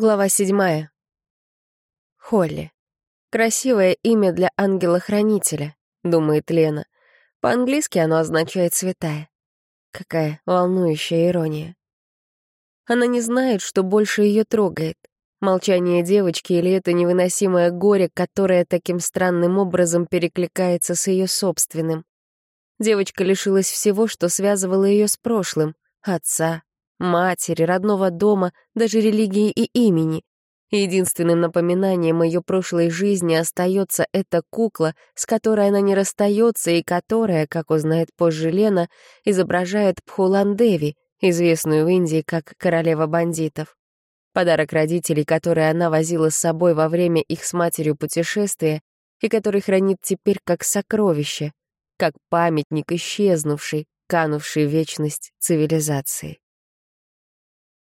Глава седьмая. Холли. Красивое имя для ангела-хранителя, думает Лена. По-английски оно означает «святая». Какая волнующая ирония. Она не знает, что больше ее трогает. Молчание девочки или это невыносимое горе, которое таким странным образом перекликается с ее собственным. Девочка лишилась всего, что связывало ее с прошлым — отца, матери, родного дома, даже религии и имени. Единственным напоминанием ее прошлой жизни остается эта кукла, с которой она не расстается и которая, как узнает позже Лена, изображает Пхуландеви, известную в Индии как королева бандитов. Подарок родителей, который она возила с собой во время их с матерью путешествия и который хранит теперь как сокровище, как памятник исчезнувшей, канувшей в вечность цивилизации.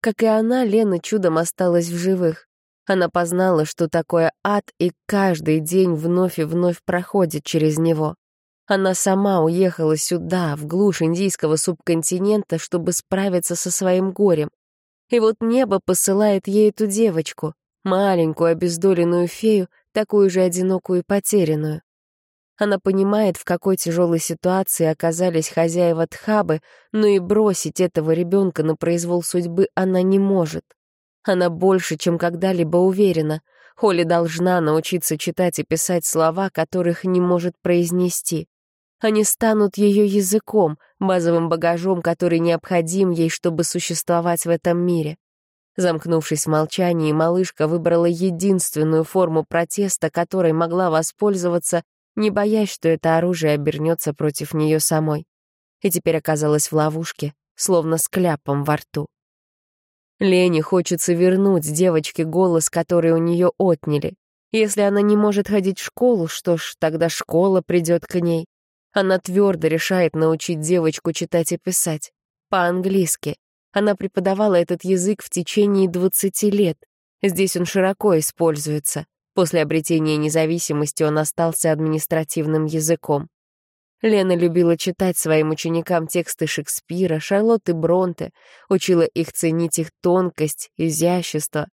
Как и она, Лена чудом осталась в живых. Она познала, что такое ад, и каждый день вновь и вновь проходит через него. Она сама уехала сюда, в глушь индийского субконтинента, чтобы справиться со своим горем. И вот небо посылает ей эту девочку, маленькую обездоленную фею, такую же одинокую и потерянную. Она понимает, в какой тяжелой ситуации оказались хозяева Тхабы, но и бросить этого ребенка на произвол судьбы она не может. Она больше, чем когда-либо уверена. Холли должна научиться читать и писать слова, которых не может произнести. Они станут ее языком, базовым багажом, который необходим ей, чтобы существовать в этом мире. Замкнувшись в молчании, малышка выбрала единственную форму протеста, которой могла воспользоваться, не боясь, что это оружие обернется против нее самой. И теперь оказалась в ловушке, словно с кляпом во рту. Лене хочется вернуть девочке голос, который у нее отняли. Если она не может ходить в школу, что ж, тогда школа придет к ней. Она твердо решает научить девочку читать и писать. По-английски. Она преподавала этот язык в течение 20 лет. Здесь он широко используется. После обретения независимости он остался административным языком. Лена любила читать своим ученикам тексты Шекспира, Шарлотты Бронте, учила их ценить их тонкость, изящество.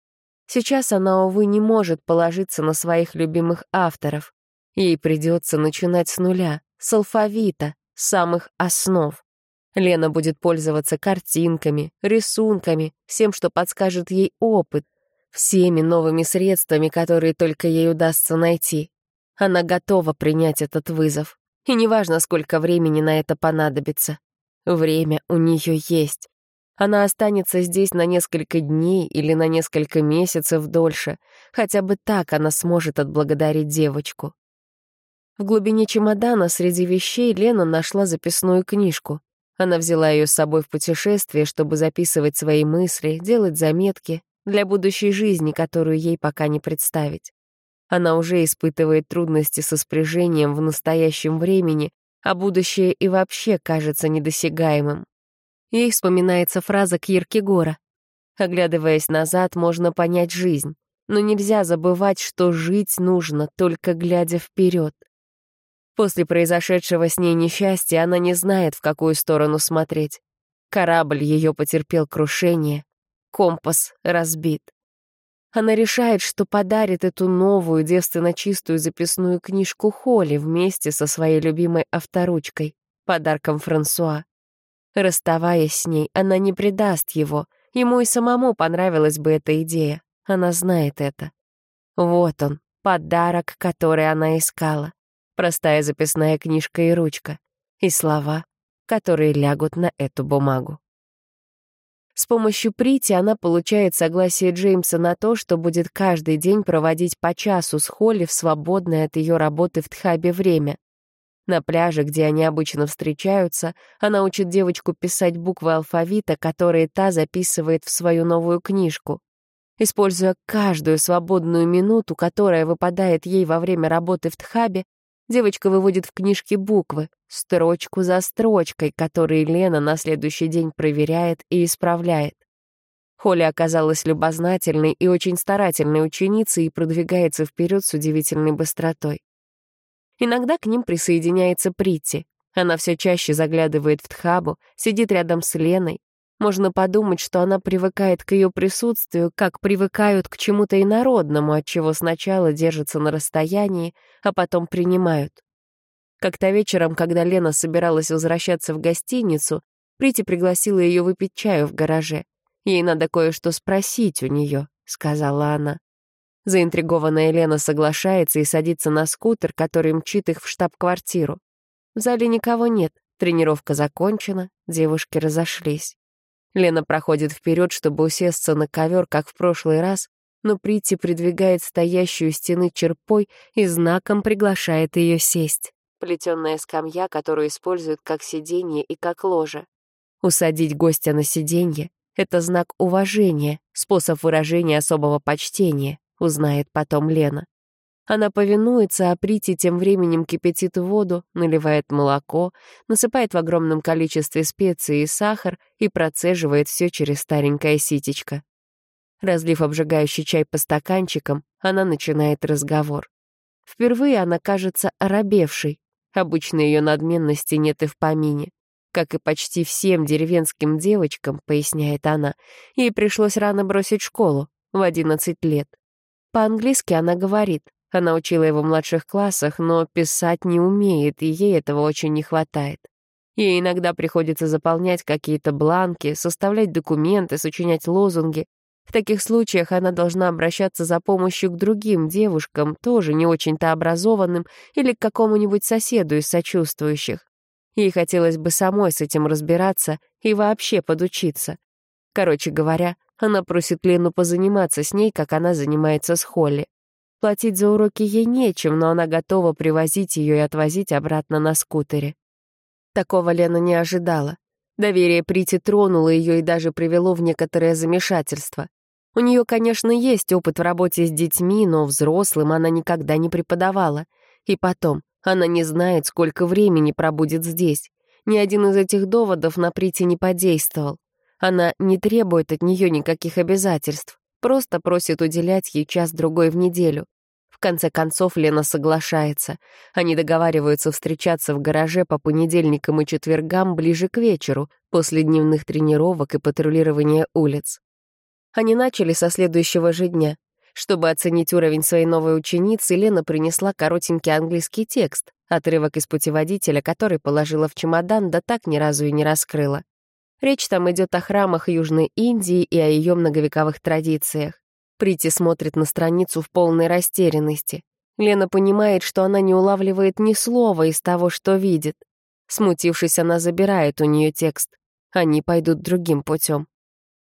Сейчас она, увы, не может положиться на своих любимых авторов. Ей придется начинать с нуля, с алфавита, с самых основ. Лена будет пользоваться картинками, рисунками, всем, что подскажет ей опыт, всеми новыми средствами, которые только ей удастся найти. Она готова принять этот вызов. И неважно, сколько времени на это понадобится. Время у нее есть. Она останется здесь на несколько дней или на несколько месяцев дольше. Хотя бы так она сможет отблагодарить девочку. В глубине чемодана среди вещей Лена нашла записную книжку. Она взяла ее с собой в путешествие, чтобы записывать свои мысли, делать заметки, для будущей жизни, которую ей пока не представить. Она уже испытывает трудности со спряжением в настоящем времени, а будущее и вообще кажется недосягаемым. Ей вспоминается фраза Киркегора. Оглядываясь назад, можно понять жизнь, но нельзя забывать, что жить нужно, только глядя вперед. После произошедшего с ней несчастья она не знает, в какую сторону смотреть. Корабль ее потерпел крушение, Компас разбит. Она решает, что подарит эту новую, девственно чистую записную книжку Холли вместе со своей любимой авторучкой, подарком Франсуа. Расставаясь с ней, она не предаст его. Ему и самому понравилась бы эта идея. Она знает это. Вот он, подарок, который она искала. Простая записная книжка и ручка. И слова, которые лягут на эту бумагу. С помощью Прити она получает согласие Джеймса на то, что будет каждый день проводить по часу с Холли в свободное от ее работы в Тхабе время. На пляже, где они обычно встречаются, она учит девочку писать буквы алфавита, которые та записывает в свою новую книжку. Используя каждую свободную минуту, которая выпадает ей во время работы в Тхабе, Девочка выводит в книжке буквы, строчку за строчкой, которые Лена на следующий день проверяет и исправляет. Холли оказалась любознательной и очень старательной ученицей и продвигается вперед с удивительной быстротой. Иногда к ним присоединяется Притти. Она все чаще заглядывает в Тхабу, сидит рядом с Леной. Можно подумать, что она привыкает к ее присутствию, как привыкают к чему-то инородному, от чего сначала держатся на расстоянии, а потом принимают. Как-то вечером, когда Лена собиралась возвращаться в гостиницу, Прити пригласила ее выпить чаю в гараже. «Ей надо кое-что спросить у нее», — сказала она. Заинтригованная Лена соглашается и садится на скутер, который мчит их в штаб-квартиру. В зале никого нет, тренировка закончена, девушки разошлись. Лена проходит вперед, чтобы усесться на ковер, как в прошлый раз, но Прити придвигает стоящую стены черпой и знаком приглашает ее сесть. Плетенная скамья, которую используют как сиденье и как ложа. Усадить гостя на сиденье — это знак уважения, способ выражения особого почтения, узнает потом Лена. Она повинуется, а Прити тем временем кипятит воду, наливает молоко, насыпает в огромном количестве специй и сахар и процеживает все через старенькое ситечко. Разлив обжигающий чай по стаканчикам, она начинает разговор. Впервые она кажется оробевшей. Обычно ее надменности нет и в помине. Как и почти всем деревенским девочкам, поясняет она, ей пришлось рано бросить школу, в 11 лет. По-английски она говорит, она учила его в младших классах, но писать не умеет, и ей этого очень не хватает. Ей иногда приходится заполнять какие-то бланки, составлять документы, сочинять лозунги. В таких случаях она должна обращаться за помощью к другим девушкам, тоже не очень-то образованным, или к какому-нибудь соседу из сочувствующих. Ей хотелось бы самой с этим разбираться и вообще подучиться. Короче говоря, она просит Лену позаниматься с ней, как она занимается с Холли. Платить за уроки ей нечем, но она готова привозить ее и отвозить обратно на скутере. Такого Лена не ожидала. Доверие Прити тронуло ее и даже привело в некоторое замешательство. У нее, конечно, есть опыт в работе с детьми, но взрослым она никогда не преподавала. И потом, она не знает, сколько времени пробудет здесь. Ни один из этих доводов на Прити не подействовал. Она не требует от нее никаких обязательств, просто просит уделять ей час-другой в неделю. В конце концов Лена соглашается. Они договариваются встречаться в гараже по понедельникам и четвергам ближе к вечеру, после дневных тренировок и патрулирования улиц. Они начали со следующего же дня. Чтобы оценить уровень своей новой ученицы, Лена принесла коротенький английский текст, отрывок из путеводителя, который положила в чемодан, да так ни разу и не раскрыла. Речь там идет о храмах Южной Индии и о ее многовековых традициях. Прити смотрит на страницу в полной растерянности. Лена понимает, что она не улавливает ни слова из того, что видит. Смутившись, она забирает у нее текст. Они пойдут другим путем.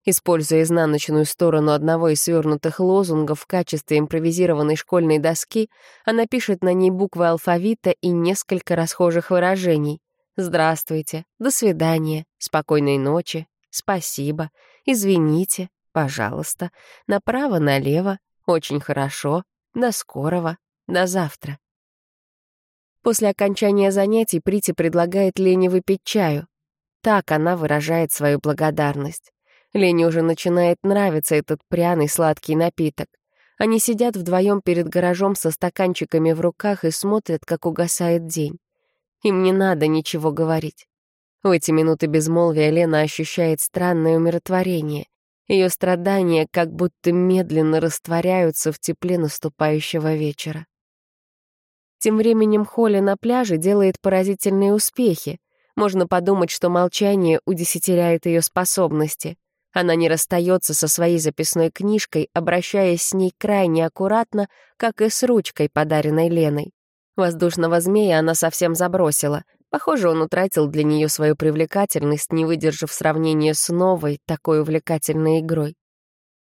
Используя изнаночную сторону одного из свернутых лозунгов в качестве импровизированной школьной доски, она пишет на ней буквы алфавита и несколько расхожих выражений. «Здравствуйте», «До свидания», «Спокойной ночи», «Спасибо», «Извините», «Пожалуйста», «Направо-налево», «Очень хорошо», «До скорого», «До завтра». После окончания занятий Прити предлагает Лене выпить чаю. Так она выражает свою благодарность. Лене уже начинает нравиться этот пряный сладкий напиток. Они сидят вдвоем перед гаражом со стаканчиками в руках и смотрят, как угасает день. Им не надо ничего говорить. В эти минуты безмолвия Лена ощущает странное умиротворение. Ее страдания как будто медленно растворяются в тепле наступающего вечера. Тем временем Холли на пляже делает поразительные успехи. Можно подумать, что молчание удесятеряет ее способности. Она не расстается со своей записной книжкой, обращаясь с ней крайне аккуратно, как и с ручкой, подаренной Леной. Воздушного змея она совсем забросила. Похоже, он утратил для нее свою привлекательность, не выдержав сравнения с новой, такой увлекательной игрой.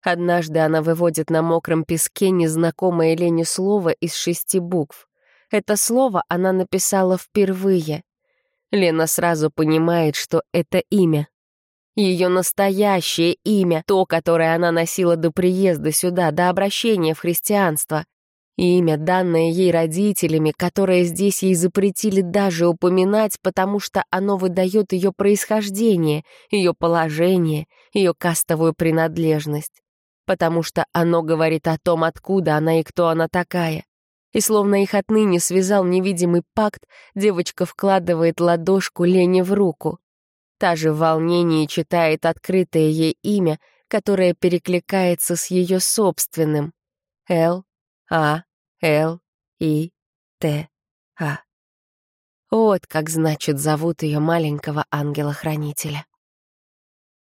Однажды она выводит на мокром песке незнакомое Лене слово из шести букв. Это слово она написала впервые. Лена сразу понимает, что это имя. Ее настоящее имя, то, которое она носила до приезда сюда, до обращения в христианство. Имя, данное ей родителями, которое здесь ей запретили даже упоминать, потому что оно выдает ее происхождение, ее положение, ее кастовую принадлежность. Потому что оно говорит о том, откуда она и кто она такая. И словно их отныне связал невидимый пакт, девочка вкладывает ладошку Лене в руку. Та же в волнении читает открытое ей имя, которое перекликается с ее собственным. Л, А, Л, И, Т, А. Вот как, значит, зовут ее маленького ангела-хранителя.